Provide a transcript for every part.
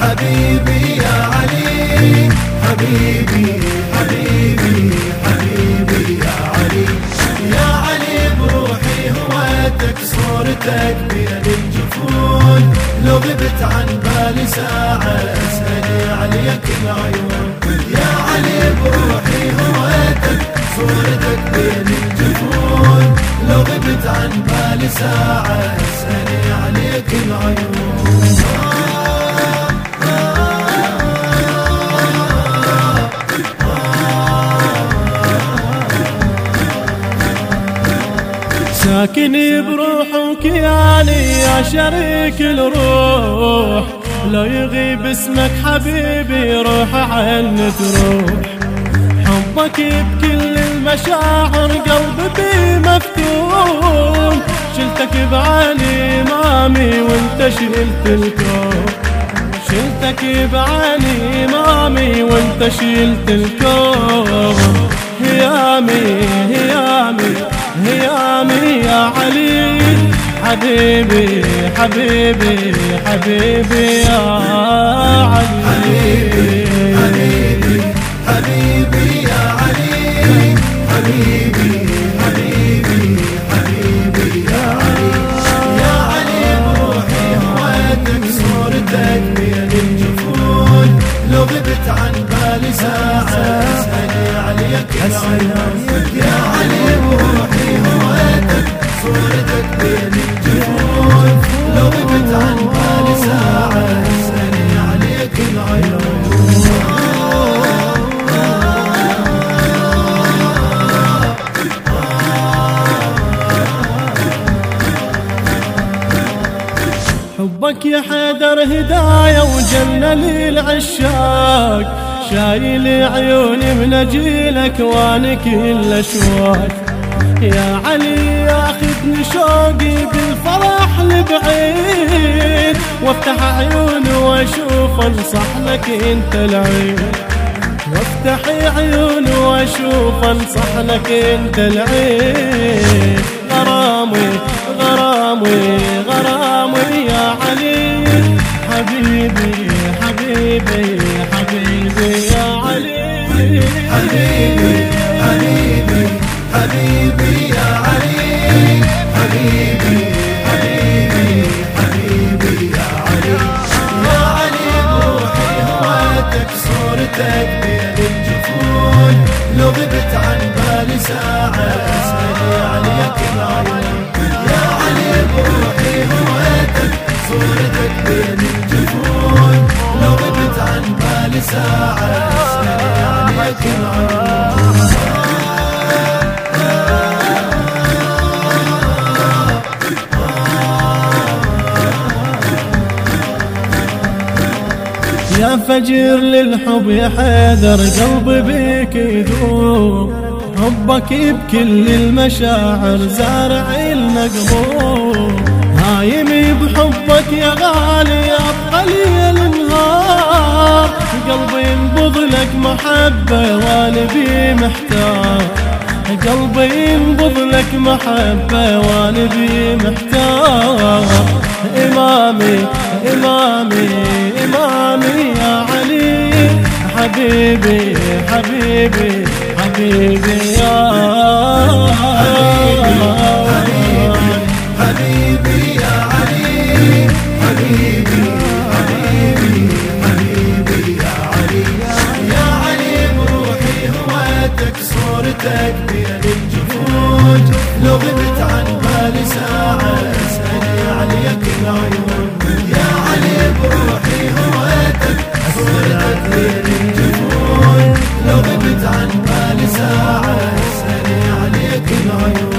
حبيبي يا علي. حبيبي حبيبي حبيبي يا علي. يا علي بروحي هويتك صورتك بين الجفون. لو غبت عن بالي ساعة أسألي عليك العيون. يا علي بروحي هويتك صورتك بين الجفون. لو غبت عن بالي ساعة ساكني بروح وكياني يا شريك الروح. لو يغيب اسمك حبيبي روح عين تروح. حبك بكل المشاعر قلبي مفتون. شلتك بعلي مامي وانت شلت الكون. شلتك بعلي مامي وانت شلت الكون. حبيبي حبيبي حبيبي يا علي. حبيبي حبيبي حبيبي يا علي حبيبي حبيبي حبيبي يا علي يا علي بروحي هويتك صورتك بين الجفون لو غبت عن بالي ساعة اسألي عليك العيون حبك يا حيدر هداية وجنة للعشاق شايل عيوني من أجيلك وأنا كل اشواق يا علي ياخذني شوقي بالفرح لبعيد وافتح عيوني وأشوف أنصح لك أنت العين وافتح عيوني وأشوف أنصح لك أنت العين حبيبي يا علي حبيبي حبيبي حبيبي يا علي يا علي بروحي هويتك صورتك بين الجفون لو غبت عن بالي ساعة اسألي عليك العيون يا علي بروحي هويتك صورتك بين الجفون. لو غبت عن بالي ساعة يا فجر للحب يا حيدر قلبي بيك يذوب. حبك بكل المشاعر زارع المقبول هايمي بحبك يا غالي يا قليل النهار. قلبي ينبض لك محبة وأنا بي محتار. قلبي ينبض لك محبة وأنا بي محتار. إمامي إمامي إمامي يا علي حبيبي حبيبي حبيبي يا علي بروحي صورتك لو غبت عن بالي ساعة اسألي عليك العيون لو غبت عن بالي ساعة اسألي عليك العيون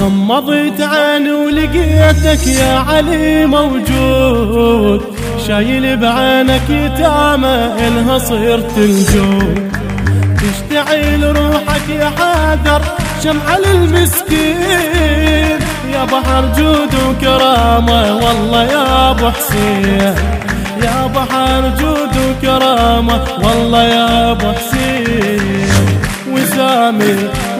غمضت عيني ولقيتك يا علي موجود. شايل بعينك يتامى انها صرت الجود. تشتعل روحك يا حاذر شمعة للمسكين. يا بحر جود وكرامة والله يا أبو حسين. يا بحر جود وكرامة والله يا أبو حسين. وسامي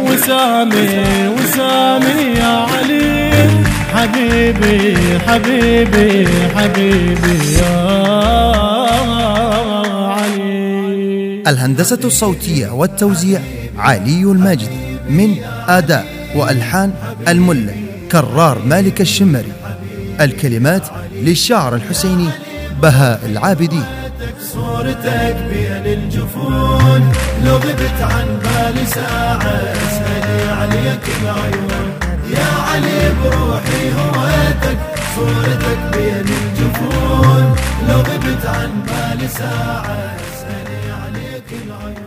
وسامي وسامي يا علي. حبيبي حبيبي حبيبي يا الهندسة الصوتية والتوزيع علي الماجدي من آداء وألحان الملا كرار مالك الشمري. الكلمات للشاعر الحسيني بهاء العابدي. صورتك بين الجفون لو غبت عن بالي ساعة اسألي عليك العيون يا علي بروحي هويتك صورتك بين الجفون لو غبت عن بالي ساعة Eli